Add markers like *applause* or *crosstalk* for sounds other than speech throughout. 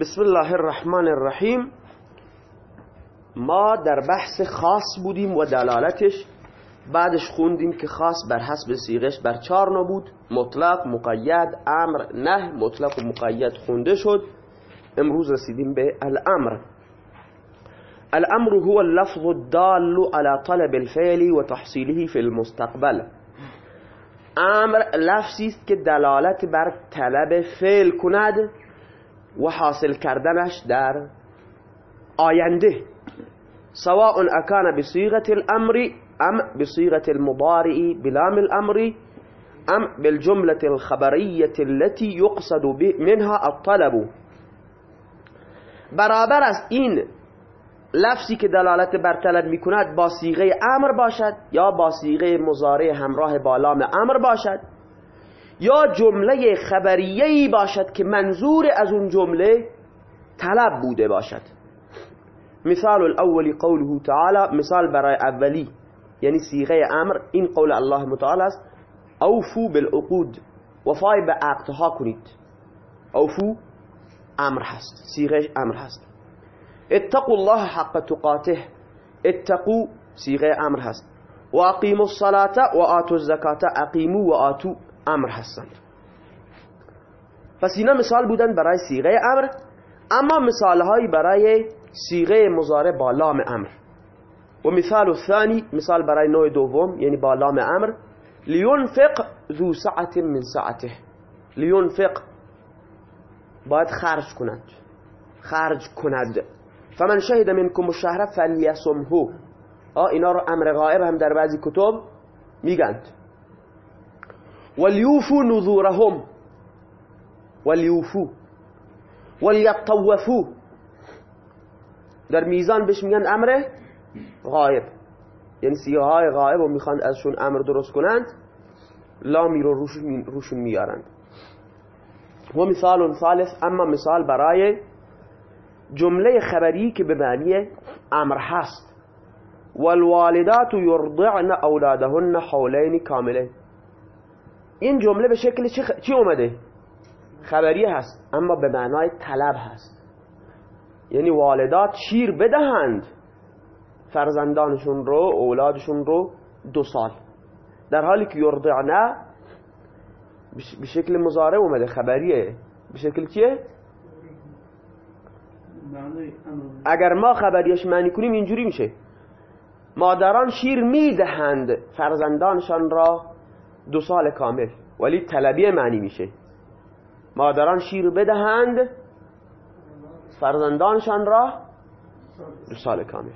بسم الله الرحمن الرحیم. ما در بحث خاص بودیم و دلالتش. بعدش خوندیم که خاص بر حسب سیغش بر چار نبود مطلق مقید امر نه مطلق و مقید خونده شد. امروز رسیدیم به الامر. الامر هو اللفظ الدال على طلب الفعل و تحصیله في المستقبل. امر لفظی است که دلالت بر طلب فعل کند. و حاصل کردنش در آینده. سواء اکان بصیغه الامر ام بصيغة المضارع بلام الأمر ام بالجملة الخبرية التي يقصد منها الطلب. برابر است این لفظی که دلالت بر طلب می‌کند با صیغه امر باشد یا با صیغه مضارع همراه با لام امر باشد. یا جمله خبریه باشد که منظور از اون جمله طلب بوده باشد. مثال الاول قوله تعالی مثال برای اولی یعنی صیغه امر این قول الله متعال است اوفو بالعقود وفای به عقدها کنید. اوفو امر هست صیغه امر هست. اتقوا الله حق تقاته اتقوا صیغه امر هست. و اقیموا الصلاة و آتوا الزکاة اقیموا و آتوا أمر هستند پس اینا مثال بودن برای صیغه أمر اما مثالهایی برای صیغه مضارع با لام أمر. و مثال الثاني مثال برای نوع دوم یعنی با لام أمر. لینفق ذو سعت من سعته. لینفق باید خرج کند. خرج کند. فمن شهد منکم الشهر فلیصمه. آه اینا رو امر غائب هم در بعضی کتب میگند. ولیوفو نذورهم. ولیوفو ولیطوفو در میزان بهش میگن امر غایب یعنی سیه های غایب رو می‌خوان ازشون امر درست کنند. لامی رو روشون, روشون میارند. و مثال ثالث اما مثال برای جمله خبری که به معنی امر هست. والوالدات یرضعن اولادهن حولین کاملین این جمله به شکل چی اومده؟ خبری هست اما به معنای طلب هست. یعنی والدات شیر بدهند فرزندانشون رو اولادشون رو دو سال. در حالی که یرضعنه به شکل مزاره اومده خبریه. به شکل چیه؟ اگر ما خبریش معنی کنیم اینجوری میشه. مادران شیر می‌دهند فرزندانشان را دو سال کامل ولی طلبی معنی میشه. مادران شیر بدهند فرزندانشان را دو سال کامل.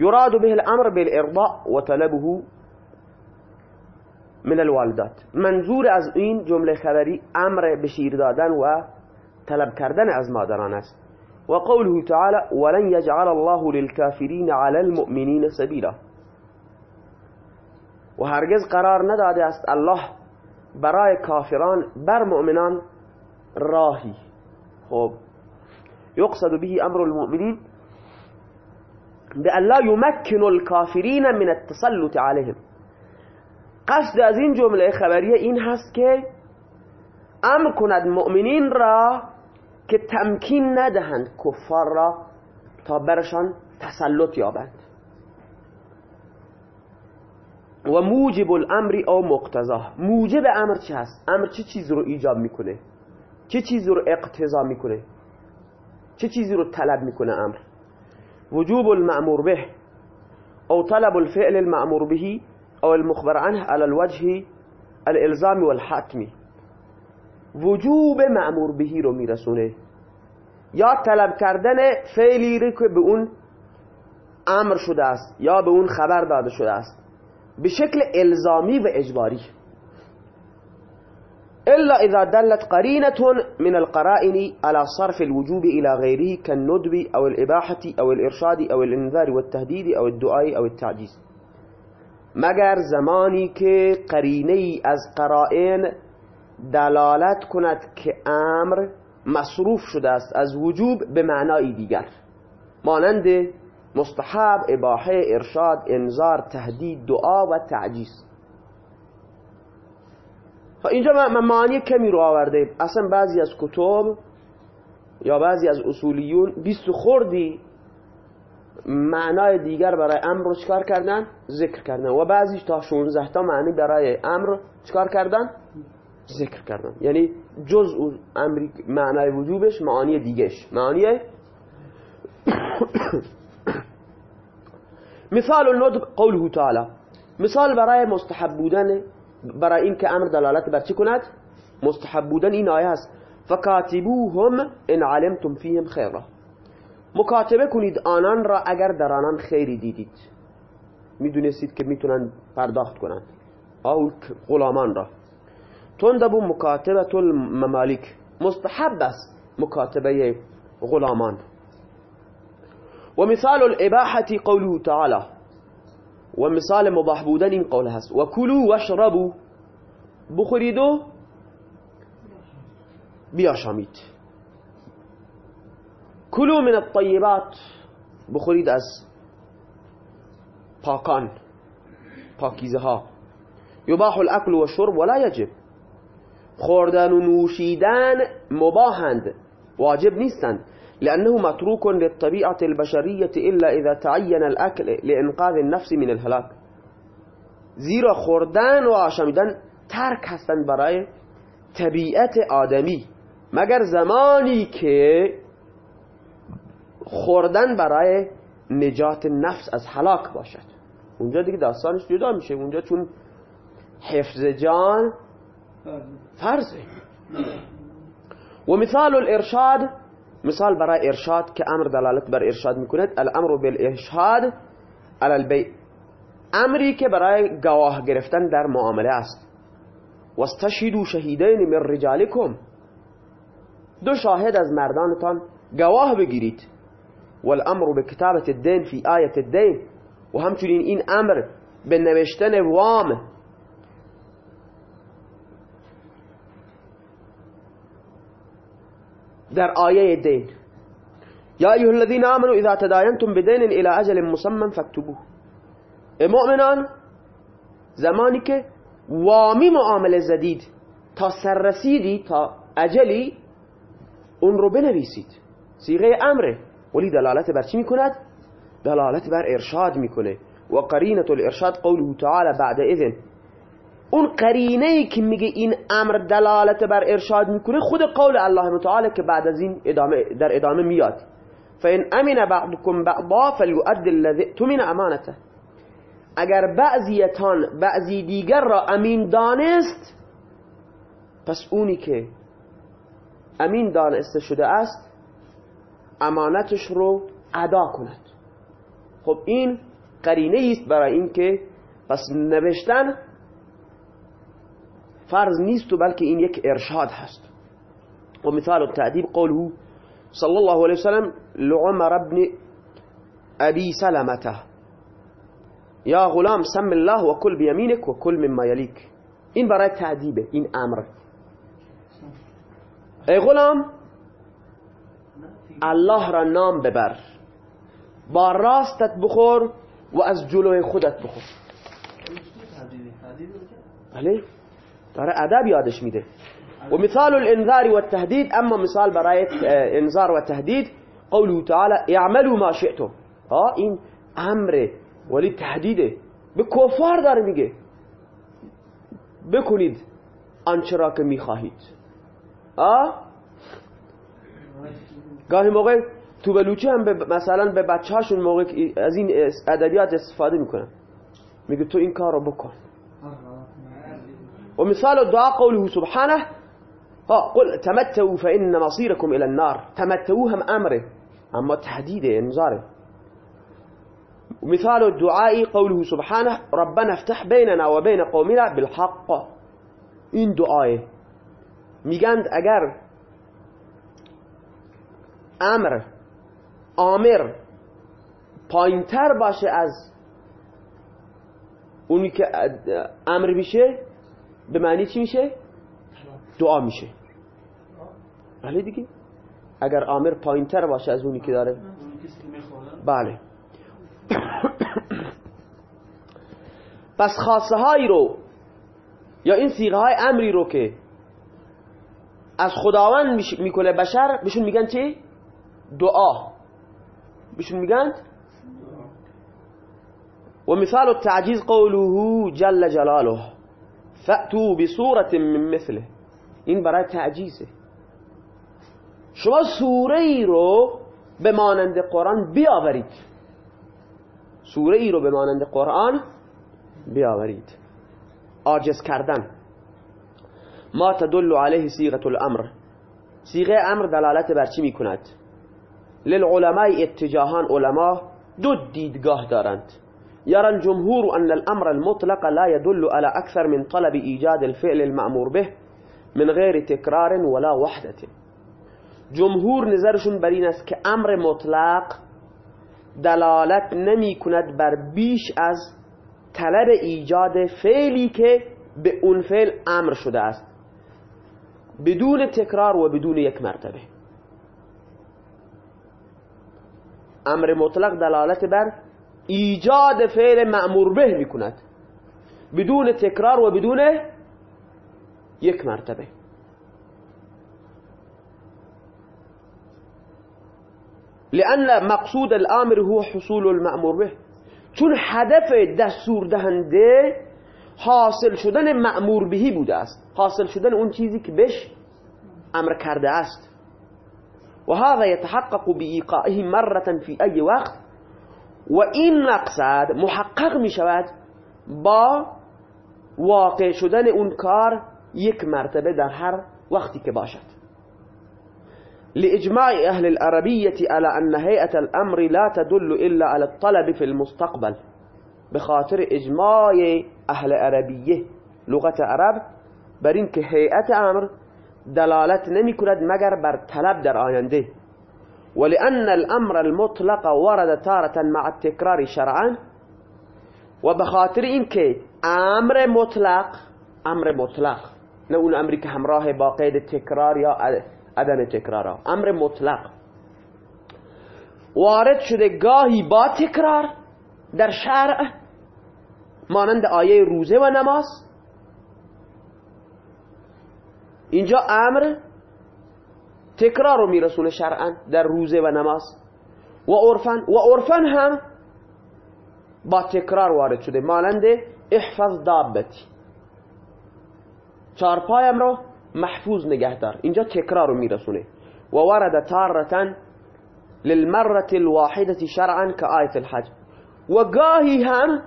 يراد به الأمر بالإرضاء وطلبه من الوالدات. منظور از این جمله خبری امر بشیر دادن و طلب کردن از مادران است. و قوله تعالى ولن يجعل الله للكافرين على المؤمنين سبيلا. و قرار نداده است الله برای کافران بر مؤمنان راهی. خب يقصد به أمر المؤمنين بأن لا يمكن الكافرين من التسلط عليهم قصد از این جمله خبریه این هست که أمر کند مؤمنین را که تمکین ندهند کفار را تا برشان تسلط یابند. و موجب الامر او مقتضا. موجب امر چه هست امر چه چیزی رو ایجاب می‌کنه؟ چه چیزی رو اقتضا می‌کنه؟ چه چیزی رو طلب می‌کنه امر؟ وجوب المأمور به. أو طلب الفعل المأمور به أو المخبر عنه على الوجه الالزام والحتمی وجوب مأمور بهی رو میرسونه. یا طلب کردن فعلی رو که به اون أمر شده است یا به اون خبر داده شده است. به شکل الزامی و اجباری. إلا إذا دلت قرينة من القرائن على صرف الوجوب إلى غيره كالندب أو الإباحة أو الإرشاد أو الإنذار والتهديد أو الدعاء أو التعجيز مگر زمانی که قرینه از قرائن دلالت کند که امر مصروف شده است از وجوب به معنای دیگر مانند مستحب اباحه ارشاد انذار تهدید دعا و تعجیز اینجا معانی کمی رو آورده اصلا بعضی از کتب یا بعضی از اصولیون بیست خوردی معنای دیگر برای امر رو چکار کردن؟ ذکر کردن و بعضیش تا 16 تا معنی برای امر چکار کردن؟ ذکر کردن. یعنی جز امری معنای وجوبش معانی دیگهش. معانی *coughs* مثال الندب قوله تعالی. مثال برای مستحب بودن برای این که امر دلالت بر چی کند؟ مستحب بودن این آیه است فکاتبوهم ان علمتم فیهم خیرا. مکاتبه کنید آنان را اگر در آنان خیری دیدید. می‌دونستید که می‌تونن پرداخت کنند او غلامان را. تندب مكاتبة المماليك مستحب مكاتبه غلامان. ومثال الإباحة قوله تعالى ومثال مباح بودن این قول هست. وكلوا واشربوا بخورید و بیاشامید. من الطیبات. بخورید از پاکان پاکیزه ها یباح الاكل والشرب ولا يجب خوردن و نوشیدن مباهند واجب نیستند. لأنه متروك للطبيعة البشرية إلا إذا تعين الأكل لإنقاذ النفس من الهلاك. زیرا خوردن و آشامیدن ترک هستند برای طبیعت آدمی. مگر زمانی که خوردن برای نجات نفس از هلاک باشد. اونجا دیگه داستانش جدا میشه. اونجا چون حفظ جان فرضه و مثال الإرشاد مثال برای إرشاد که أمر دلالت بر إرشاد میکند الأمر بالإرشاد علی البیع امری که برای گواه گرفتن در معاملة است. واستشهدوا شهیدین من رجالکم دو شاهد از مردانتان گواه بگیرید. والأمر به کتابت الدین فی آیت الدین و همچنین این أمر به نوشتن وام در آیه دین. یا ایها الذین آمنوا اذا تداینتم بدین إلى أجل مسمى فاكتبوه مؤمنان زمانی که وامی معامله زدید تا سر رسیدی تا اجلی اون رو بنویسید. سیغه امره ولی دلالت بر چی میکند؟ دلالت بر ارشاد میکنه. و قرینت الارشاد قوله تعالی بعد اذن. اون قرینه ای که میگه این امر دلالت بر ارشاد می‌کنه خود قول الله متعال که بعد از این ادامه در ادامه میاد. فان امن بعضكم بعضا فليؤد الذي تمن امانته اگر بعضیتان بعضی دیگر را امین دانست پس اونی که امین دانسته شده است امانتش رو ادا کند. خب این قرینه است برای اینکه پس نوشتن فرض نیست بلکه این یک ارشاد هست. و مثال التعدیب قوله صلی الله علیه وسلم لعمر ابن ابی سلمته. یا غلام سم الله و کل بیمینک و کل مما یلیک. این برای تعدیبه این امر. ای غلام الله را نام ببر. با راستت بخور و از جلوی خودت بخور. بله؟ داره ادب یادش میده. و مثال الانذار و التهدید اما مثال برای انذار و تهدید قوله تعالی اعملوا ما شئتم. ها این أمر ولی تهدیده. به کفار داره میگه. بکنید آنچه را که میخواهید. آه؟ گاهی موقع تو بلوچه هم مثلا به بچه هاشون موقع از این ادبیات استفاده میکنن. میگه تو این کار رو بکن. ومثال الدعاء قوله سبحانه قل تمتعوا فإن مصيركم إلى النار. تمتعوا هم أمره أما تحديده انذاره ومثال الدعاء قوله سبحانه ربنا افتح بيننا وبين قومنا بالحق. این دعایه میگند اگر أمر آمر. پایینتر باشه از اونی که آمر میشه به معنی چی میشه؟ دعا میشه. بله دیگه. اگر آمر پایینتر باشه از اونی که داره. بله. *coughs* پس خاصه هایی رو یا این سیغه های امری رو که از خداوند می‌کنه بشر بهشون میگن چی؟ دعا. بهشون میگن؟ ومثال التعجيز قوله جل جلاله. فأتوا بصورة من مثله. این برای تعجیزه. شما سوره ای رو به مانند قرآن بیاورید. سوره ای رو به مانند قرآن بیاورید. عاجز کردن. ما تدل علیه سیغت الامر. سیغه امر دلالت بر چی می‌کند؟ للعلماء اتجاهان علما دو دیدگاه دارند. يرى الجمهور أن الأمر المطلق لا يدل على أكثر من طلب إيجاد الفعل المأمور به من غير تكرار ولا وحدة. جمهور نظرشون بر این است که أمر مطلق دلالت نمی کند بر بیش از طلب ایجاد فعلی که به اون فعل أمر شده است. بدون تکرار و بدون یک مرتبه. أمر مطلق دلالت بر ایجاد فعل معمور به میکند. بدون تکرار و بدون یک مرتبه. لأن مقصود الأمر هو حصول المأمور به. چون هدف دستور دهنده حاصل شدن معمور بهی بوده است. حاصل شدن اون چیزی که بهش أمر کرده است. و هذا يتحقق بإيقائه مرة في أي وقت. و این مقصد محقق می شود با واقع شدن اون کار یک مرتبه در هر وقتی که باشد. لإجماع أهل العربية على أن هيئة الأمر لا تدل إلا على الطلب في المستقبل بخاطر إجماع أهل عربية لغة عرب بر اینکه أمر دلالت نمی کند مگر بر طلب در آینده. ولأن الأمر المطلق ورد تارة مع التكرار شرعا. وبخاطر إنك أمر مطلق أمر مطلق. نقول أمريكا همراه باقيد التكرار يا عدم تكرار أمر مطلق. وارد شده گاهی با تکرار در شرع مانند آیه روزه و اینجا أمر تکرار رو میرسونه شرعا در روزه و نماز. و عرفن و عرفن هم با تکرار وارد شده. مانند احفظ دابتی. چارپایم رو محفوظ نگه دار اینجا تکرار رو میرسونه. و ورد تارتن للمرة الواحدة شرعا كآية الحج. و گاهی هم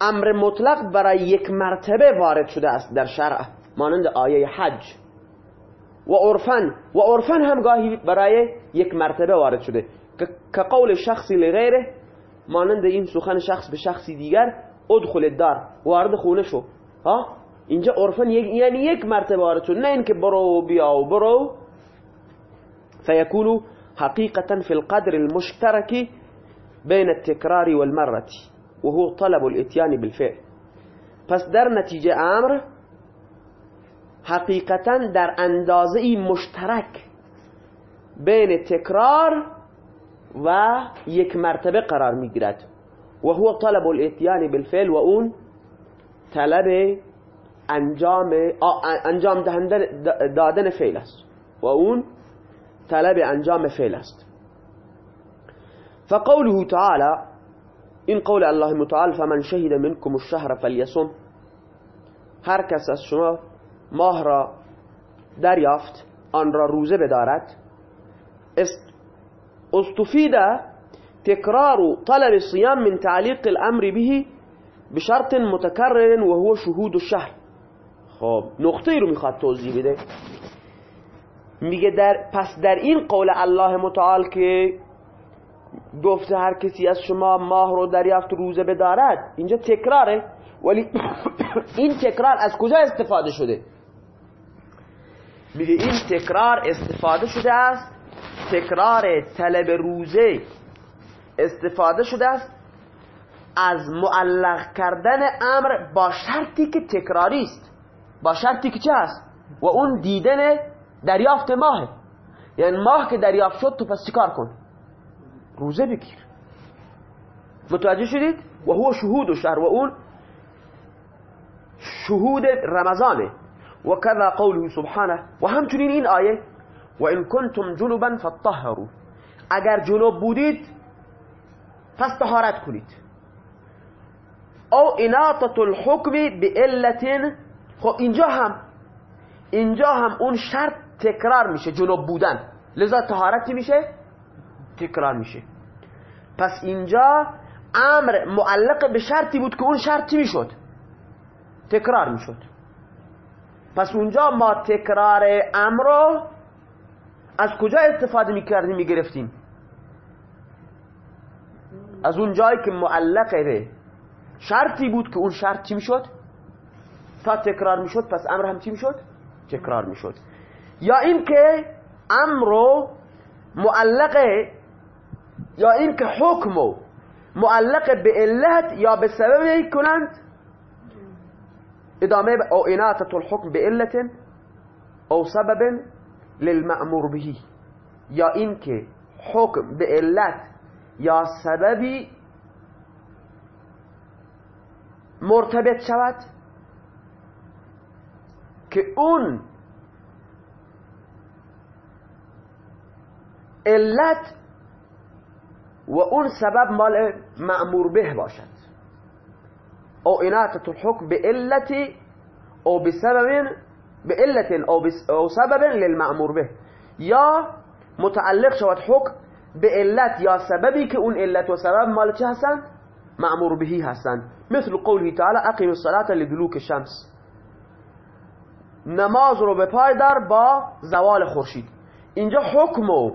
امر مطلق برای یک مرتبه وارد شده است در شرع. مانند آیه حج. و عرفن و عرفن هم گاهی برای یک مرتبه وارد شده. که قول شخصی لغیره مانند این سخن شخص به شخصی دیگر ادخل دار وارد خونه شو. ها؟ اینجا عرفن یعنی یک مرتبه وارد شد. نه اینکه برو بیا و برو. فيكون حقيقة في القدر المشترك بين التكرار والمرة وهو طلب الاتيان بالفعل. پس در نتیجه أمر حقیقتا در اندازه مشترک بین تکرار و یک مرتبه قرار می‌گیرد. و هو طلب الاتیان بالفعل و اون طلب انجام انجام دادن فعل است. و اون طلب انجام فعل است. فقوله تعالى این قول الله متعال فمن شهد منكم الشهر فليصم هر کس از شما ماه را دریافت آن را روزه بدارد. استفید تکرار طلب الصيام من تعلیق الامر به بشرط متکرر و هو شهود الشهر. خب نقطه رو می‌خواد توضیح بده. میگه در پس در این قول الله متعال که گفته هر کسی از شما ماه رو دریافت روزه بدارد اینجا تکراره. ولی *coughs* این تکرار از کجا استفاده شده؟ میگه این تکرار استفاده شده است. تکرار طلب روزه استفاده شده است. از معلق کردن امر با شرطی که تکراری است. با شرطی که چه است؟ و اون دیدن دریافت ماه. یعنی ماه که دریافت شد تو پس چیکار کن؟ روزه بگیر. متوجه شدید؟ و هو شهود و شهر و اون شهود رمضانه. و کذا قوله سبحانه و همچنین این آیه و این کنتم جنوبا اگر جنوب بودید پس طهارت کنید. او اناطه الحکم بعلت خب اینجا هم اینجا هم اون شرط تکرار میشه جنوب بودن. لذا طهارتی میشه؟ تکرار میشه. پس اینجا امر معلق به شرطی بود که اون شرطی می‌شد؟ تکرار می‌شد. پس اونجا ما تکرار امر رو از کجا استفاده می‌کردیم می‌گرفتیم؟ از اون جایی که معلقه به شرطی بود که اون شرط چی می‌شد؟ تا تکرار می‌شد پس امر هم چی می‌شد؟ تکرار می‌شد. یا این که امر معلقه یا این که حکم معلق به علت یا به سبب کنند إضامة أو إناتة الحكم بإلة أو سبب للمأمور به. يا إنك حكم بإلات يا سببي مرتبط شود که اون علت و اون سبب مال معمور به باشد. أو اناتت الحکم به علتی أو بسبب به علت أو, أو سبب للمعمور به. یا متعلق شود حکم به علت یا سببی که اون علت و سبب مال چه مثل قوله تعالی اقیم الصلاة لدلوک شمس نماز رو به پای در با زوال خورشید. اینجا حکم و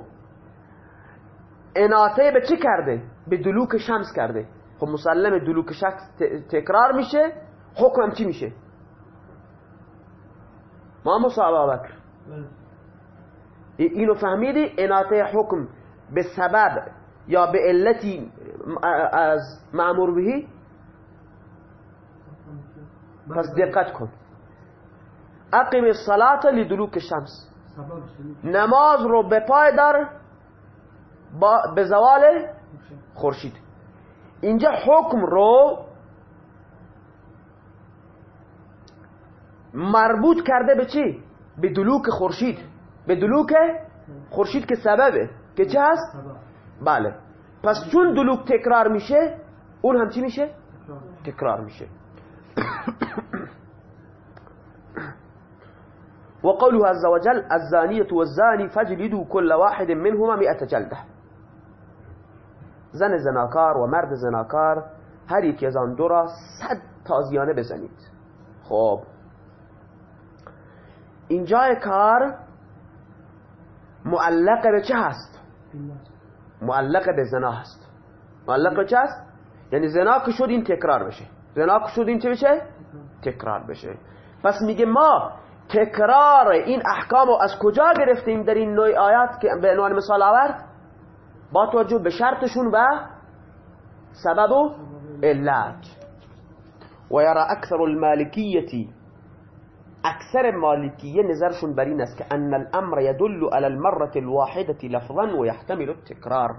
اناته به چی کرده؟ به دلوک شمس کرده. خب مسلم دلوک شمس تکرار میشه حکم چی میشه؟ ما مصابه بکر. بله. اینو فهمیدی؟ اناته حکم به سبب یا به علتی از معمور بهی؟ پس دقت کن. اقیم الصلاة لدلوک شمس. نماز رو به پای در به زوال خورشید. اینجا حکم رو مربوط کرده به چی؟ به دلوک خورشید. به دلوک خورشید که سببه. که چه هست؟ بله. پس چون دلوک تکرار میشه اون هم چی میشه؟ تکرار. میشه. *coughs* وقوله عز وجل الزانية والزاني فاجلدوا كل واحد منهما مئة جلده زن زناکار و مرد زناکار هر یکی از آن دو را صد تازیانه بزنید. خب. اینجای کار معلق به چه هست؟ معلق به زنا هست. معلق به چه هست؟ یعنی زنا که شد این تکرار بشه. زنا که شد این چه بشه؟ تکرار بشه. پس میگه ما تکرار این احکام رو از کجا گرفتیم در این نوع آیات که به عنوان مثال آورد؟ با توجه به شرطشون و سبب و علت. و یرا اکثر المالکیتی اکثر مالکیه نظرشون بر این است که ان الامر يدل على المرة الواحدة لفظا و يحتمل التکرار.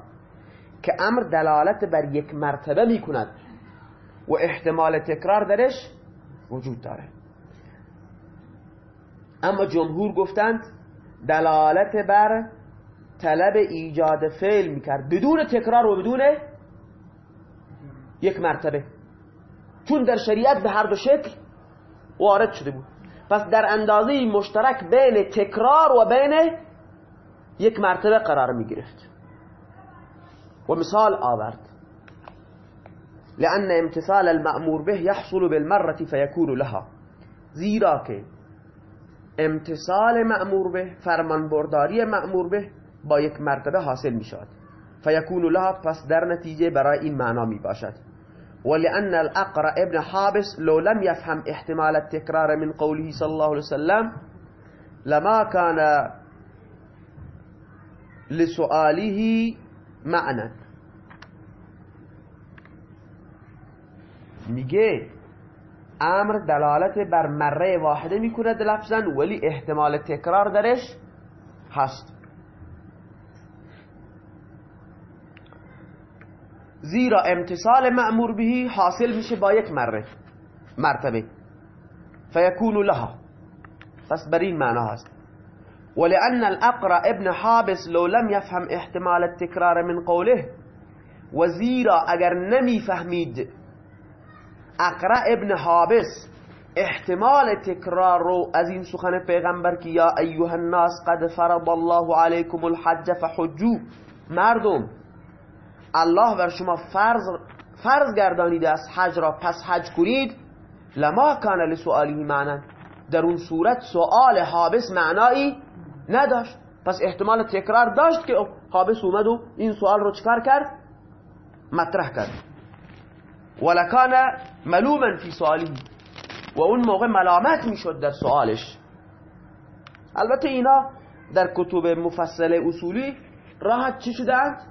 که أمر دلالت بر یک مرتبه میکند و احتمال تکرار درش وجود داره. اما جمهور گفتند دلالت بر طلب ایجاد فعل می‌کرد. بدون تکرار و بدون یک مرتبه. چون در شریعت به هر دو شکل وارد شده بود. پس در اندازه مشترک بین تکرار و بین یک مرتبه قرار می گرفت و مثال آورد. لأن امتصال المأمور به يحصل بالمرة فيكون لها. زیرا که امتصال مأمور به فرمان برداری مأمور به با یک مرتبه حاصل می شود فیکون لها پس در نتیجه برای این معنا می باشد ولأن الأقرأ ابن حابس لو لم يفهم احتمال التكرار من قوله صلى الله عليه وسلم لما كان لسؤاله معنى میگه امر دلالت بر مره واحده می‌کند لفظا ولی احتمال تکرار درش هست. زیرا امتصال معمور بهی حاصل میشه با یک مره مرتبه. فیکون لها. پس بر این معنا هست. ولأن الأقرأ ابن حابس لو لم يفهم احتمال التكرار من قوله وزيرا اگر نمی فهمید اقرأ ابن حابس احتمال تکرار رو از این سخن پیغمبر که یا ایها الناس قد فرض الله علیکم الحج فحجو مردم الله بر شما فرض فرض گردانیده است حج را. پس حج کنید. لما کان لسؤاله معنا در اون صورت سؤال حابس معنایی نداشت. پس احتمال تکرار داشت که حابس اومد و این سوال رو چکار کرد؟ مطرح کرد. ولکان ملوما فی سؤاله و اون موقع ملامت می‌شد در سوالش البته اینا در کتب مفصل اصولی راحت چی شدند؟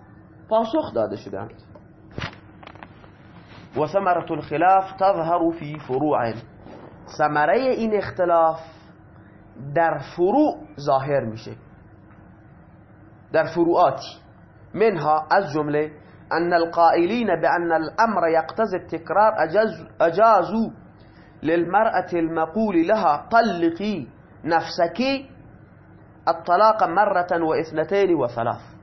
پاسخ داده شدند. و ثمرة الخلاف تظهر فی فروع. ثمره این اختلاف در فروع ظاهر میشه. در فروعاتی منها از جمله أن القائلين بأن الأمر يقتضي التكرار أجازوا للمرأة المقول لها طلقي نفسك الطلاق مرة واثنتين وثلاث.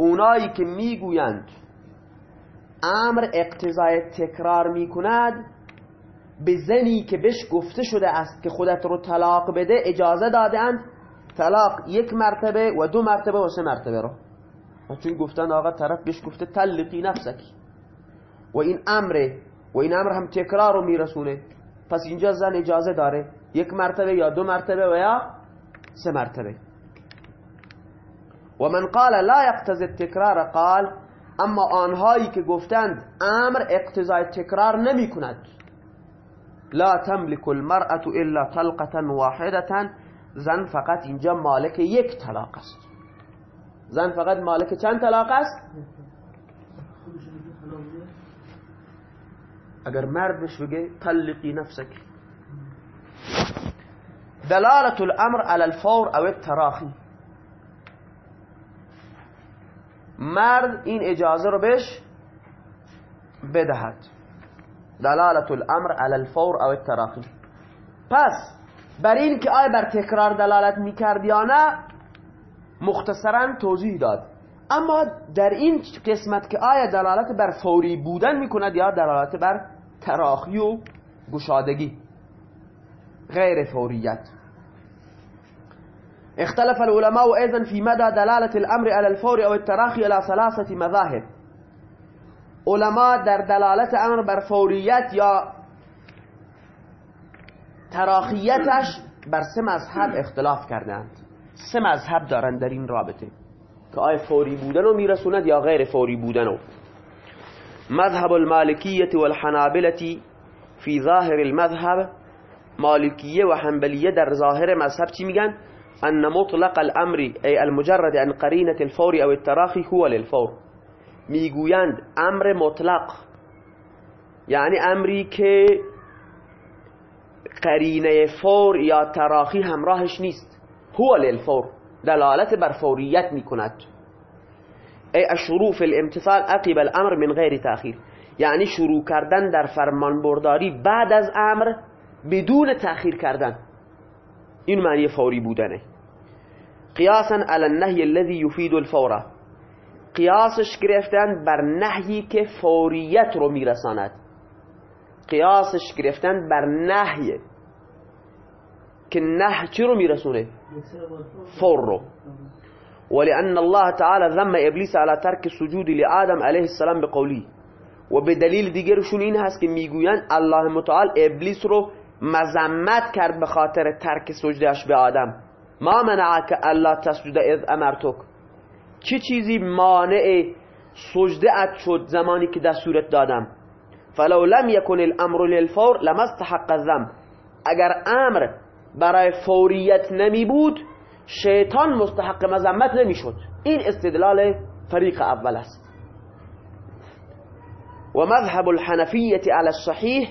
اونایی که می‌گویند امر اقتضای تکرار می‌کند به زنی که بهش گفته شده است که خودت رو طلاق بده اجازه دادند طلاق یک مرتبه و دو مرتبه و سه مرتبه رو. چون گفتن آقا طرف بهش گفته طلقی نفسکی. و این امره و این امر هم تکرار رو میرسونه. پس اینجا زن اجازه داره یک مرتبه یا دو مرتبه و یا سه مرتبه. و من قال لا يقتضي التکرار قال أما آنهایی که گفتند آمر اقتضای تکرار نمی کند. لا تملك المرأة إلا طلقة واحدة زن فقط اینجا مالک یک طلاق است. زن فقط مالک چند طلاق است؟ اگر مرد بهش بگه طلقی نفسك دلالة الأمر على الفور أو التراخی مرد این اجازه رو بهش بدهد. دلالة الامر على الفور او التراخی پس بر این که آیا بر تکرار دلالت می‌کرد یا نه مختصرا توضیح داد. اما در این قسمت که آیا دلالت بر فوری بودن می‌کند یا دلالت بر تراخی و گشادگی. غیر فوریت. اختلف العلماء أيضا في مدى دلالة الأمر على الفور أو التراخي على ثلاثة مذاهب. علماء در دلالت أمر بر فوریت یا تراخیتش بر سه مذهب اختلاف کردند. سه مذهب دارند در این رابطه. که آیا فوری بودن رو میرسوند یا غیر فوری بودن رو مذهب المالکیت والحنابلة فی ظاهر المذهب مالکیه و حنبلیه در ظاهر مذهب چی میگن؟ أن مطلق الأمر ای المجرد عن قرینة الفور أو التراخی هو للفور. میگویند أمر مطلق. یعنی امری که قرینه فور یا تراخی همراهش نیست هو للفور. دلالت بر فوریت میکند ای الشروع فی الامتثال عقب الأمر من غیر تاخیر یعنی شروع کردن در فرمان برداری بعد از أمر بدون تأخیر کردن. این معنی فوری بودنه. قیاسا علی النهی الذي يفيد الفور. قیاسش گرفتن بر نهی که فوریت رو میرساند. قیاسش گرفتن بر نهی که نه چی رو میرسونه؟ فور رو. ولأن الله تعالى ذم ابلیس على ترک سجود لآدم علیه السلام بقولی و به دلیل دیگرشون این هست که میگویند الله متعال ابلیس رو مذمت کرد به خاطر ترک سجدهش به آدم. ما منعک الله تسجد اذ امرتک چه چیزی مانع سجده ات شد زمانی که دستورت دادم؟ فلو لم يكن الامر للفور لما استحق الذم. اگر امر برای فوریت نمی بود شیطان مستحق مذمت نمی‌شد این استدلال فریق اول است. و مذهب الحنفیه على الصحیح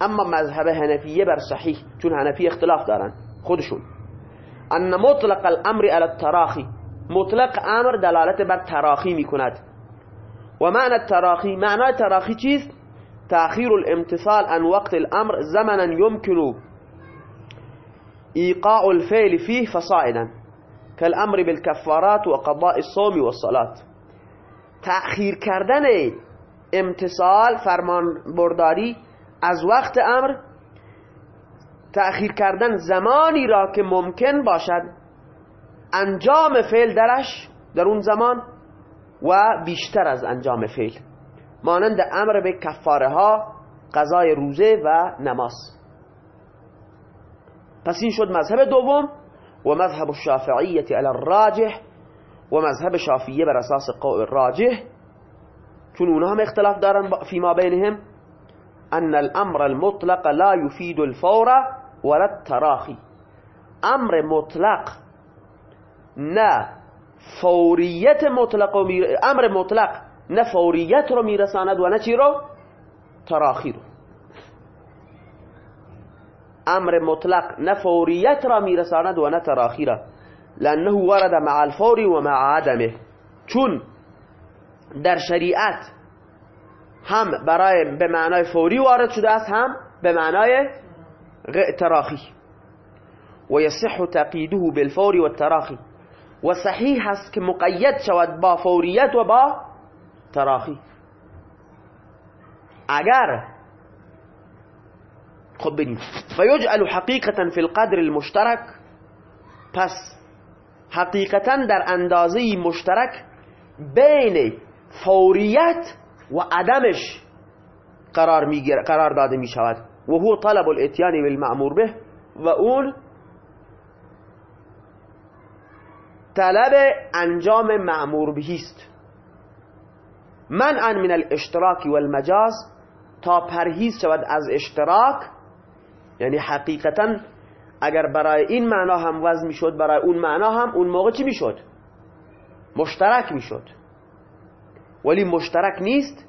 اما مذهب حنفیه بر صحیح چون حنفی اختلاف دارن خودشون. أن مطلق الأمر على التراخی مطلق أمر دلالت بر تراخی میکند و معنی التراخی معنی تراخی چیست تأخیر الامتصال عن وقت الأمر زمنا يمكن ایقاع الفعل فيه فصاعدا كالأمر بالكفارات وقضاء الصوم والصلاة. تأخیر کردن امتصال فرمان برداری از وقت أمر تأخیر کردن زمانی را که ممکن باشد انجام فعل درش در اون زمان و بیشتر از انجام فعل مانند امر به کفاره ها قضای روزه و نماز. پس این شد مذهب دوم و مذهب الشافعیت علی الراجح و مذهب شافعیه بر اساس قول راجح. چون اونها هم اختلاف دارن فيما بينهم ان الامر المطلق لا يفيد الفور ولا التراخي. امر مطلق. نه فوریت مطلق امر مطلق. نه فوریت رو میرساند و نه چی رو؟ تراخی رو. امر مطلق. نه فوریت را میرساند و نه تراخی را. لأنه ورد مع الفور و مع عدمه. چون در شریعت هم برای به معنای فوری وارد شده است هم به معنای تراخی و یصح تقییده بالفور و التراخی و صحیح است که مقید شود با فوریت و با تراخی اگر خب ببینیم فیجعل حقیقتا القدر المشترک پس حقیقتا در اندازه مشترک بین فوریت و قرار قرار داده می شود و هو طلب الاتیان بالمعمور به و اون طلب انجام معمور بهیست منعا من الاشتراک والمجاز تا پرهیز شود از اشتراک یعنی حقیقتا اگر برای این معنا هم وزن می‌شد برای اون معنا هم اون موقع چی می‌شد؟ مشترک می‌شد. ولی مشترک نیست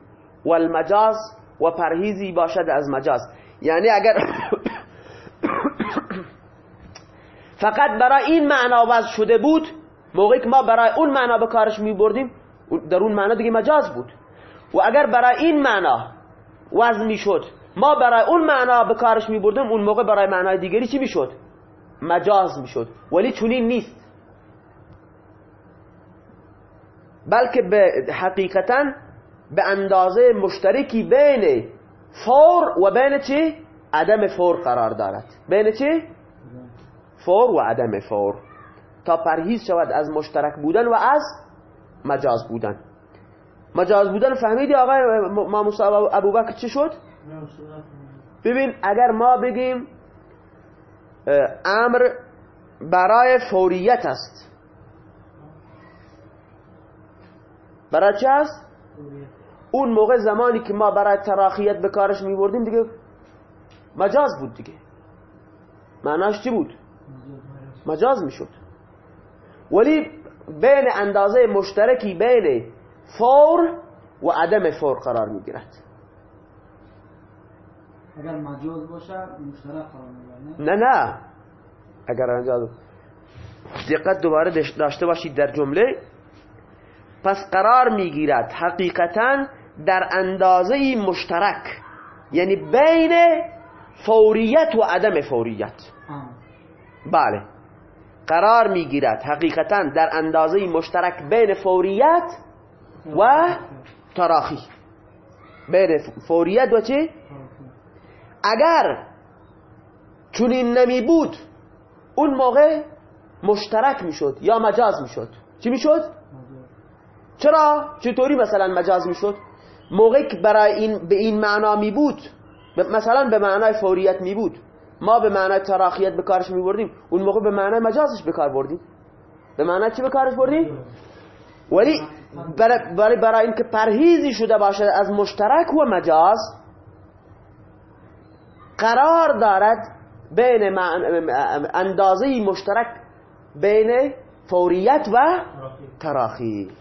و المجاز و پرهیزی باشد از مجاز. یعنی اگر فقط برای این معنا وضع شده بود موقعی که ما برای اون معنا به کارش می بردیم در اون معنا دیگه مجاز بود. و اگر برای این معنا وضع می شد ما برای اون معنا به کارش می بردیم اون موقع برای معنای دیگری چی می شد مجاز می شد ولی چنین نیست. بلکه به حقیقتا به اندازه مشترکی بین فور و بین چی؟ عدم فور قرار دارد بین چی؟ فور و عدم فور تا پرهیز شود از مشترک بودن و از مجاز بودن مجاز بودن فهمیدی آقای ما ابو بکر چی شد؟ ببین اگر ما بگیم امر برای فوریت است برای چه است؟ اون موقع زمانی که ما برای تراخیت به کارش می بردیم دیگه مجاز بود دیگه. معناش چی بود؟ مجاز می شد ولی بین اندازه مشترکی بین فور و عدم فور قرار می گیرد اگر مجاز باشه مشترک قرار نه؟ نه اگر مجاز دقت دوباره داشته باشید در جمله. پس قرار می‌گیرد حقیقتا در اندازه مشترک یعنی بین فوریت و عدم فوریت بله قرار می‌گیرد حقیقتا در اندازه مشترک بین فوریت و تراخی بین فوریت و چه؟ اگر چنین نمی بود اون موقع مشترک می‌شد یا مجاز می‌شد چی می‌شد؟ چرا؟ چطوری مثلا مجاز می‌شد؟ موقعی که برای این به این معنا می بود مثلا به معنای فوریت می بود. ما به معنای تراخیت به کارش می بردیم. اون موقع به معنای مجازش به کار بردیم. به معنای چی به کارش بردیم؟ ولی برای, برای اینکه پرهیزی شده باشد از مشترک و مجاز قرار دارد بین اندازه مشترک بین فوریت و تراخی.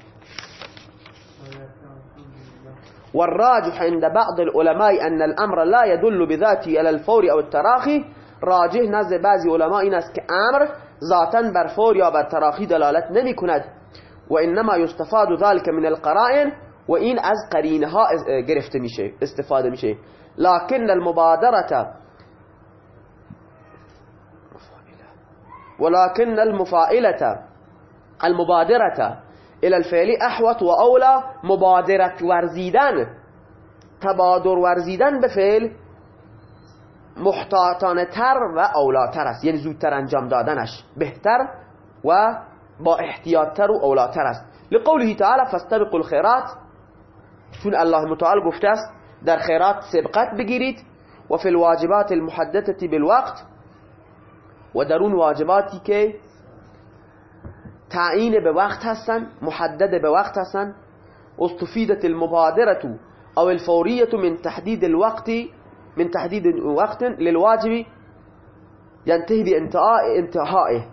والراجح عند بعض العلماء أن الأمر لا يدل بذاته على الفور أو التراخي. راجح نزد بعض علماء این است أمر ذاتا بر فور یا بر تراخی دلالت نمی کند. ذلك من القرائن و این از قرینه ها گرفته میشه استفاده لكن المبادرة ولكن المفائلة المبادرة إلى الفعل أحوط و اولا مبادرت ورزیدن تبادر ورزیدن به فعل محتاطانة تر و اولاتر است. یعنی زودتر انجام دادنش بهتر و با احتیاطتر و اولاتر است. لقوله تعالی فاستبقوا الخيرات چون الله متعال گفته است در خیرات سبقت بگیرید و فی الواجبات المحددة بالوقت و در اون واجباتی که تعیین به وقت هستن محدد به وقت هستن. استفیدت المبادرة أو الفوریة من تحدید الوقت من تحدید وقت للواجب ينتهي بانتهاء انتهائه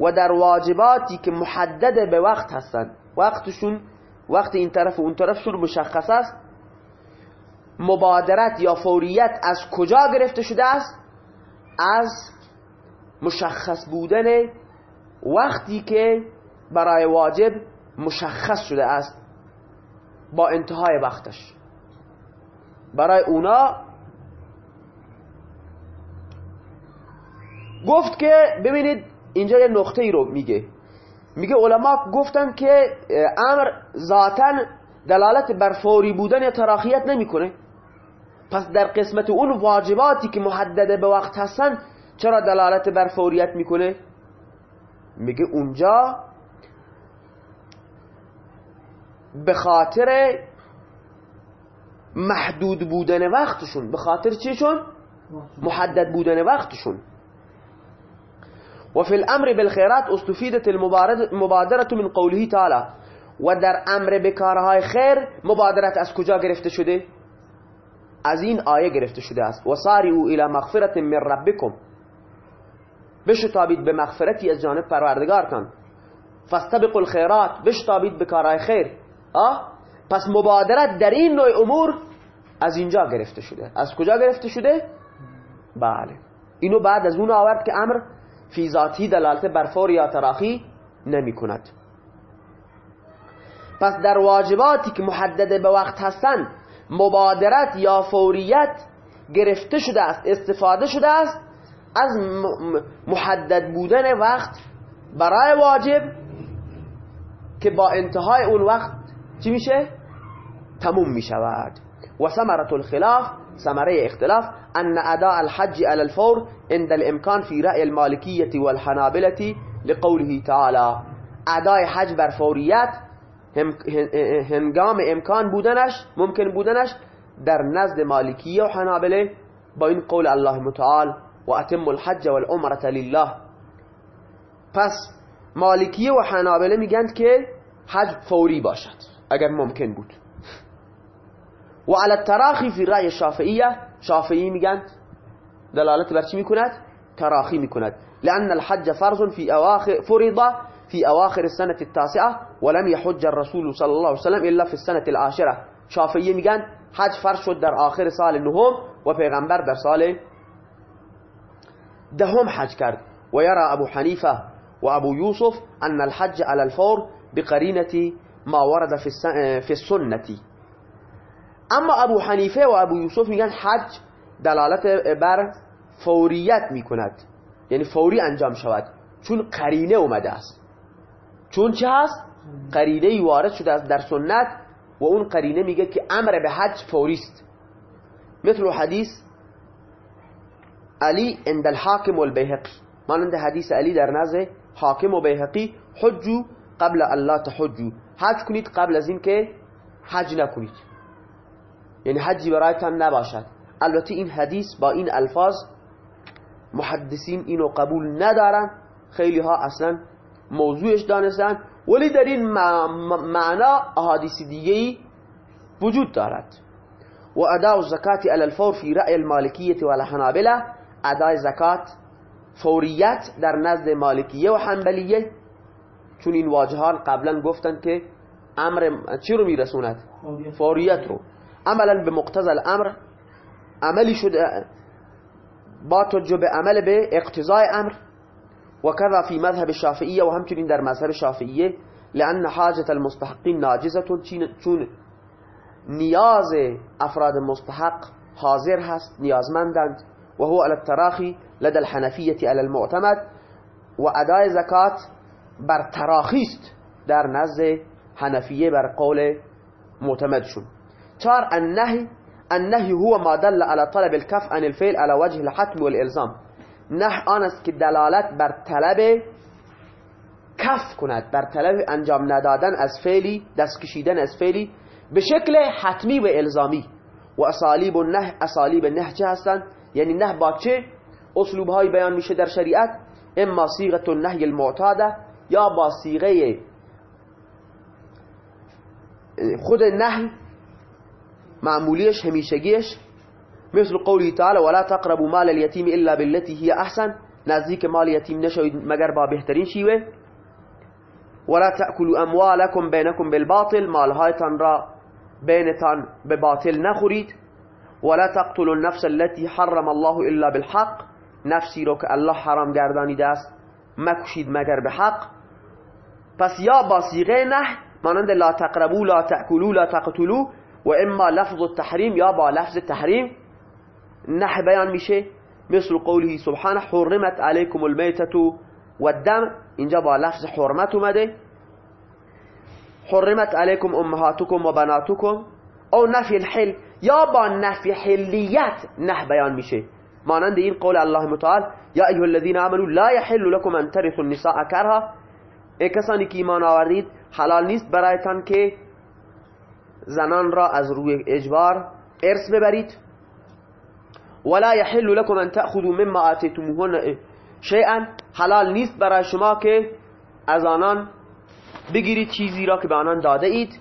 و در واجباتی که محدد به وقت هستن. وقتشون وقت این طرف و اون طرفشون مشخص است. مبادرت یا فوریت از کجا گرفته شده است؟ از مشخص بودن وقتی که برای واجب مشخص شده است با انتهای وقتش برای اونا گفت که ببینید اینجا یه نقطه ای رو میگه. میگه علما گفتن که امر ذاتا دلالت بر فوری بودن یا تراخیت نمی‌کنه. پس در قسمت اون واجباتی که محدده به وقت هستن چرا دلالت بر فوریت می‌کنه؟ میگه اونجا به خاطر محدود بودن وقتشون. به خاطر چیشون؟ محدد بودن وقتشون. و فی الامر بالخیرات استفیدت المبادرة من قوله تعالی و در امر به کارهای خیر مبادرت از کجا گرفته شده؟ از این آیه گرفته شده است. و او الى مغفرت من ربکم بشتابید به مغفرتی از جانب پروردگارتان. فاستبقوا الخیرات بشتابید به کارهای خیر. آه پس مبادرت در این نوع امور از اینجا گرفته شده. از کجا گرفته شده؟ بله. اینو بعد از اون آورد که امر فی ذاتی دلالت بر فور یا تراخی نمی کند. پس در واجباتی که محدد به وقت هستند مبادرت یا فوریت گرفته شده است استفاده شده است از محدد بودن وقت برای واجب که با انتهای اون وقت چی میشه؟ تموم میشود و ثمرة الخلاف ثمره اختلاف ان اداء الحج على الفور عند الامکان في رأي المالكية والحنابلة لقوله تعالى ادای حج بر فوریت هنگام امکان بودنش ممکن بودنش در نزد مالکیه و حنابلة با این قول الله متعال و اتم الحج والعمرة لله. پس مالکیه و حنابلة میگند که حج فوری باشد. اگر ممکن بود. و على التراخی فی رأی شافعیه شافعی میگند دلالت بر چی میکند؟ تراخی میکند. لأن الحج فرض في أواخر فرض في أواخر السنة التاسعة ولم يحج الرسول صلى الله عليه وسلم إلا في السنة العاشرة. شافعی میگن حج فرض شد در آخر سال نهم و پیغمبر در سال دهم حج کرد. و یرى ابو حنیفه و ابو یوسف ان الحج على الفور بقرینة ما ورد في السنة. اما ابو حنیفه و ابو یوسف میگن حج دلالت بر فوریت می‌کند. یعنی فوری انجام شود. چون قرینه اومده است. چون چه هست؟ قرینه وارد شده است در سنت و اون قرینه میگه که امر به حج فوری است. مثل حدیث علی عند الحاکم والبیهقی. مانند حدیث علی در نزد حاکم و بیهقی حجو قبل الله تحجو حج کنید قبل از اینکه حج نکنید. یعنی حجی برایتان نباشد. البته این حدیث با این الفاظ محدثین اینو قبول ندارن. خیلی ها اصلا موضوعش دانستن. ولی در این معنا احادیث دیگه وجود دارد. و اداء الزکات علی الفور فی رأی المالکیه و الحنابلة. ادای زکات فوریت در نزد مالکیه و حنبلیه. چون این واجهان قبلا گفتن که امر چی رو میرسوند؟ فوریت. رو. عملا به مقتضى الامر عملی شده با توجه به عمل به اقتضای امر و کذا فی مذهب الشافعیه و همچنین در مذهب شافعیه لأن حاجت المستحقین ناجزه چون نیاز افراد مستحق حاضر هست نیازمندند و هو على التراخی لدى الحنفیه على المعتمد و ادای زکات بر تراخی است در نزد حنفیه بر قول معتمدشون چهار النهی النهی هو ما دل على طلب الكف عن الفعل على وجه الحتم والالزام. نه آن است که دلالت بر طلب کف کند بر طلب انجام ندادن از فعلی دست کشیدن از فعلی به شکل حتمی و الزامی. و اسالیب نه اسالیب نه چه هستند؟ یعنی نه با چه؟ اسلوب های بیان میشه در شریعت. اما صیغه النهی المعتاده یا با صیغه خود نهی معمولیش همیشگیش مثل قولی تعالی ولا تقربوا مال اليتيم الا بالتي هي احسن. نزدیک مال یتیم نشوید مگر با بهترین شیوه. ولا تأكلوا اموالكم بينكم بالباطل مالهایتان را بینتان به باطل نخورید. ولا تقتلوا النفس التي حرم الله الا بالحق. نفسی رو که الله حرام گردانیده است مکشید مگر به حق. پس یا با صیغه نه مانند لا تقربوا لا تأكلوا لا تقتلوا و اما لفظ التحریم یا با لفظ تحریم نه بیان میشه مثل قوله سبحانه حرمت علیکم المیتة و الدم اینجا با لفظ حرمت اومده. حرمت علیکم امهاتکم و بناتکم أو نفی الحل. یا با نفی حلیت نه بیان میشه مانند این قول الله متعال یا ایها الذین آمنوا لا يحل لكم أن ترثوا النساء کرها ای کسانی که ایمان آوردید حلال نیست برایتان که زنان را از روی اجبار ارث ببرید. ولا يحل لكم ان تأخذوا مما آتيتموهن شيئا حلال نیست برای شما که از آنان بگیرید چیزی را که به آنان داده اید.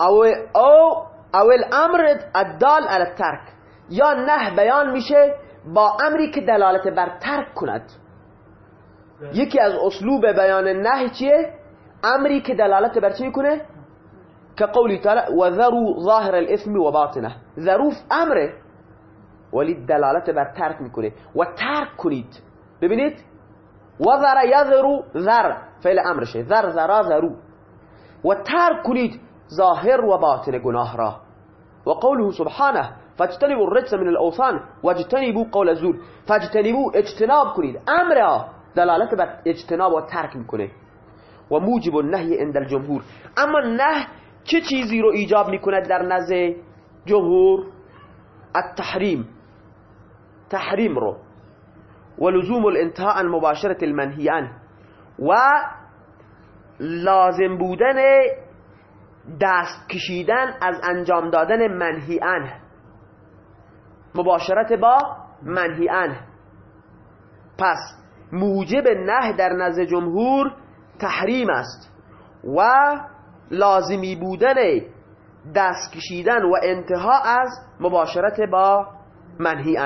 او او او الامر الدال على الترک. یا نه بیان میشه با امری که دلالت بر ترک کند. یکی از اسلوب بیان نه چیه؟ امری که دلالت بر چی کنه که قولی تعالی و ذرو ظاهر الاسم و باطنه. ذروف امره ولی دلالت بر ترک میکنه. و ترک کنید. ببینید؟ و ذر یذرو ذر. فعل امرشه. ذر ذرا ذرو. و ترک کنید ظاهر و باطن گناه را. و قوله سبحانه فاجتنبوا الرجس من الاوثان واجتنبوا قول الزور. فاجتنبوا اجتناب کنید. أمر دلالت بر اجتناب و ترک می‌کنه. و موجب النهی عند الجمهور. اما نه چه چیزی رو ایجاب می‌کند در نزد جمهور؟ التحریم. تحریم رو. و لزوم الانتهاء عن مباشرة المنهی و لازم بودن دست کشیدن از انجام دادن منهی مباشرت با منهی پس موجب نه در نزد جمهور تحریم است و لازمی بودن دست کشیدن و انتها از مباشرت با منهی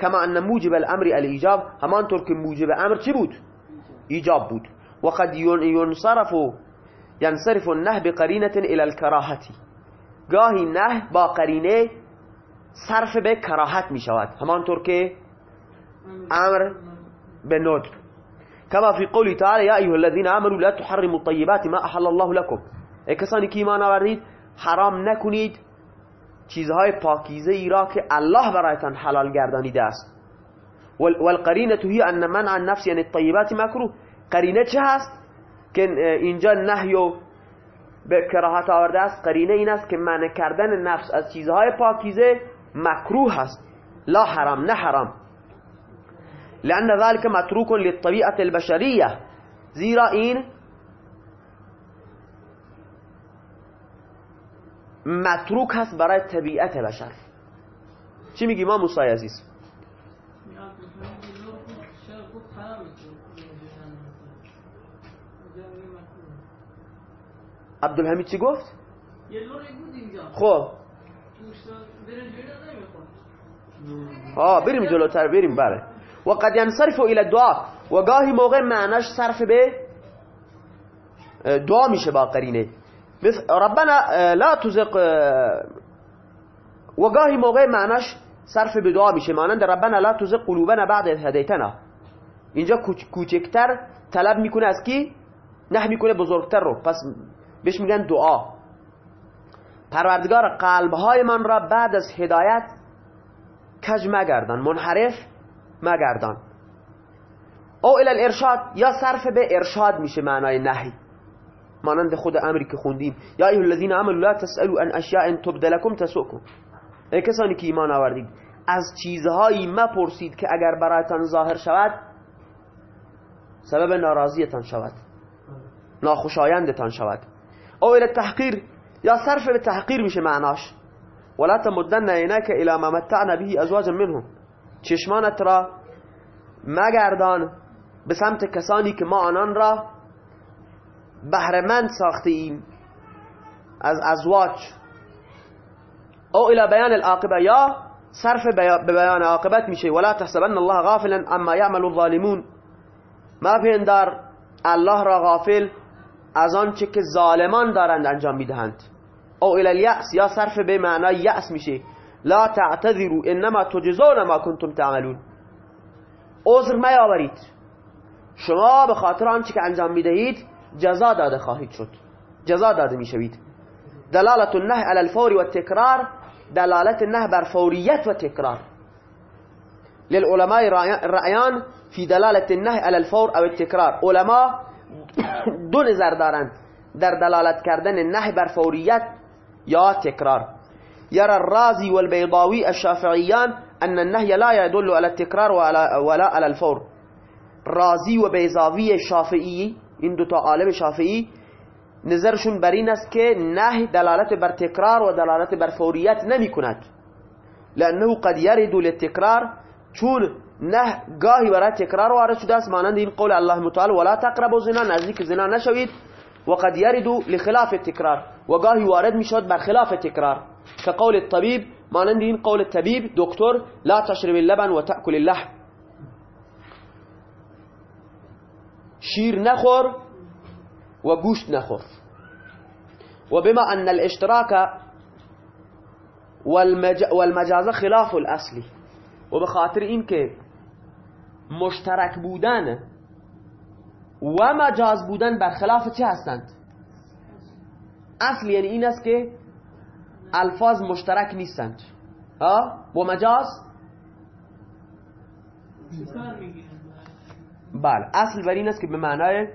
کما ان موجب الامر الايجاب همانطور که موجب امر چی بود؟ ایجاب بود. و قد ينصرف ينصرف النه بقرینه الى الكراهتی گاهی نه با قرینه صرف به کراهت می شود همانطور که امر ند كما في قوله تعالى يا أيها الذين آمنوا لا تحرموا الطيبات ما أحل الله لكم. ای کسانی که ایمان آوردید حرام نکنید چیزهای پاکیزه ای الله برایتان حلال گردانیده است. والقرینة هی أن منع النفس یعنی الطیبات مکروه قرینه چه هست؟ که اینجا نهی به کراهت آورده است. قرینه این است که منع کردن نفس از چیزهای پاکیزه مکروه است لا حرام نه حرام. لأن ذلك متروك للطبيعة البشرية. زیرا این متروک هست برای طبیعت بشر. چی میگی ما موسای عزیز؟ عبدالحمید چی گفت؟ خب. آه بریم جلوتر بریم بله. و قد ینصرف الى دعا و گاهی موقع معناش صرف به دعا میشه با قرینه. ربنا لا تزق و گاهی موقع معناش صرف به دعا میشه. مانند ربنا لا تزق قلوبنا بعد هدیتنا. اینجا کوچکتر طلب می‌کنه از کی؟ نه می‌کنه بزرگتر رو. پس بهش میگن دعا. پروردگار قلبهای من را بعد از هدایت کج مگردان. منحرف مگردان. او الى الارشاد یا صرف به ارشاد میشه معنای نهی. مانند خود امری که خوندیم. یا ایها الذین آمنوا لا تسالوا عن اشیاء تبد لكم تسؤكم ای کسانی که ایمان آوردید از چیزهایی مپرسید که اگر برایتان ظاهر شود سبب ناراضیتان شود. ناخوشایندتان شود. او الى تحقیر یا صرف به تحقیر میشه معناش. ولا تمدن عینک الى ما متعنا به ازواج منهم. چشمانت را مگردان به سمت کسانی که ما آنان را بهرمند ساخته ایم از ازواج. او الى بیان العاقبه یا صرف به بیان عاقبت میشه. ولا تحسبن الله غافلا اما يعمل الظالمون. ما پندار الله را غافل از آنچه که ظالمان دارند انجام می‌دهند. او الى الیأس یا صرف به معنای یأس میشه. لا تعتذروا إنما تجزون ما کنتم تعملون. عذر میآورید شما به خاطر آنچه که انجام میدهید جزا داده خواهید شد. جزا داده میشوید. دلالة النهي على الفور والتكرار دلالت نهی بر فوریت و تکرار. للعلماء رأيان في دلالة النهي على الفور أو التكرار علما دو نظر دارند. در دلالت کردن نهی بر فوریت یا تکرار. يرى الرازي والبيضاوي الشافعيان أن النهي لا يدل على التكرار ولا على الفور. رازی و بیزاوی شافعی این دوتا عالم شافعی نظرشون بر این است که نه دلالت بر تکرار و دلالت بر فوریت نمی کند. لأنه قد یرد للتکرار چون نه گاهی برای تکرار وارد شده است مانند این قول الله متعال ولا تقربوا زنا نزدیک زنا نشوید. و قد یرد لخلاف التکرار و گاهی وارد میشد بر خلاف تکرار كقول الطبيب مانند این قول الطبيب دكتور لا تشرب اللبن و تأكل اللحم. شیر نخور و نخور. و بما أن الاشتراك والمجاز خلاف الاصلی و به خاطر این که مشترک بودن و مجاز بودن برخلاف چه هستند؟ اصل یعنی این است که الفاظ مشترک نیستند. ها؟ و مجاز؟ بله اصل بر این است که به معنای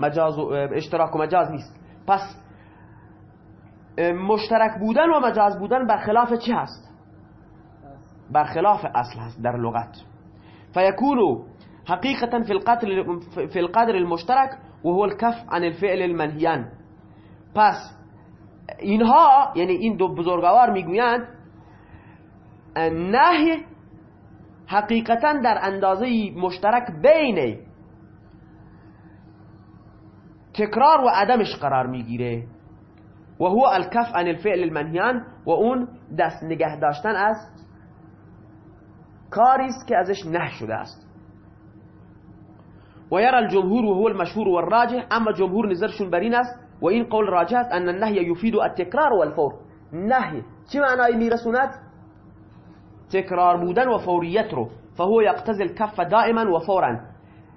مجاز و اشتراک و مجاز نیست. پس مشترک بودن و مجاز بودن برخلاف چه هست؟ برخلاف اصل هست در لغت. فيكون حقيقة في القدر في القدر المشترك وهو الكف عن الفعل المنهيان. پس اینها یعنی این دو بزرگوار میگویند نهی حقیقتا در اندازه مشترک بین تکرار و عدمش قرار میگیره. و هو الکف عن الفعل المنهیان و اون دست نگه داشتن است کاری است که ازش نه شده است. و یرا الجمهور و هو المشهور و الراجح أما جمهور نظرشون بر این است و این قول راجح است أن النهی یفید التکرار والفور. نهی چه معنایی میرسوند تکرار بودن و فوریت رو فهو یقتضی الکف دائما و فورا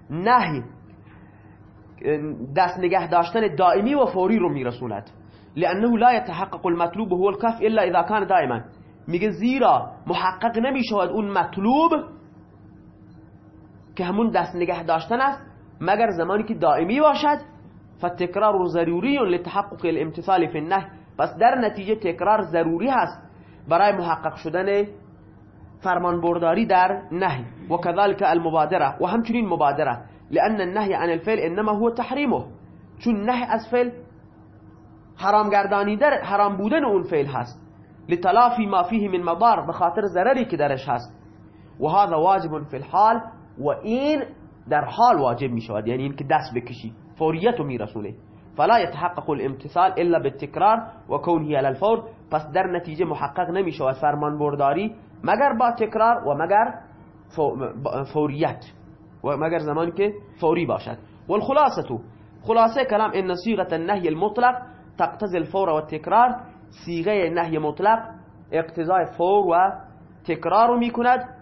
نهی دست نگه داشتن دائمی و فوری رو میرسوند لأنه لا يتحقق المطلوب هو الكف إلا إذا كان دائما. میگه زیرا محقق نمیشود اون مطلوب که همون دست نگه داشتن است مگر زمانی که دائمی باشد؟ فتکرار ضروری لتحقق الامتثال في النهي پس در نتیجه تکرار ضروری هست برای محقق شدن فرمان برداری در نهی. و كذلك المبادره. و همچنین مبادره. لأن النهي عن الفعل انما هو تحریمه. چون نهی از فعل حرام گردانی در حرام بودن اون فعل هست. لتلافي ما فيه من مضار به خاطر ضرری که درش هست. و هذا واجب في الحال. و این در حال واجب می شود یعنی این که دست بکشی. فوریت رو میرسونه فلا يتحقق الامتثال إلا بالتكرار و كونه على الفور. پس در نتیجه محقق نمی شود فرمان برداری مگر با تکرار و مگر فوریت. و مگر زمانی که فوری باشد. والخلاصة. خلاصه کلام ان صيغه النهي المطلق تقتضي الفور والتكرار صيغه نهي مطلق اقتضای فور و تکرار می کند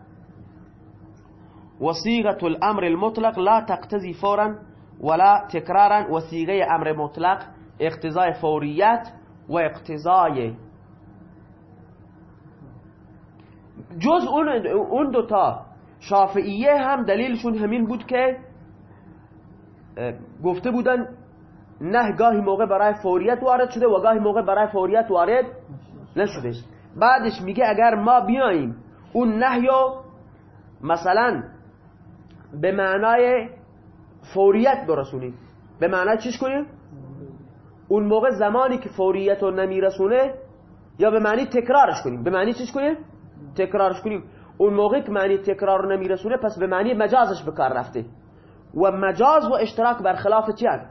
وصيغة الأمر المطلق لا تقتضي فورا ولا تكرارا وصيغة أمر مطلق اقتضاء فوريات واقتضاء جز اون دوتا. شافعیه هم دلیلشون همین بود که گفته بودن نهی گاهی موقع برای فوریت وارد شده و گاهی موقع برای فوریت وارد نشده. بعدش میگه اگر ما بیاییم اون نهیو مثلا به معنای فوریت برسونیم به معنای چیش کنیم؟ اون موقع زمانی که فوریت رو نمیرسونه یا به معنی تکرارش کنیم به معنی چیش کنیم؟ تکرارش کنیم اون موقع که معنی تکرار رو نمیرسونه پس به معنی مجازش بکار رفته و مجاز و اشتراک برخلاف چی هست؟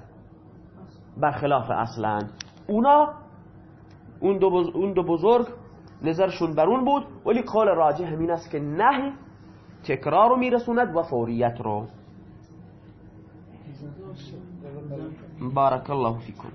برخلاف اصلا اونا اون دو, بزرگ نظرشون برون بود ولی قول راجح همین است که نه تکرار رو میرسوند و فوریت رو. بارک الله فیکم.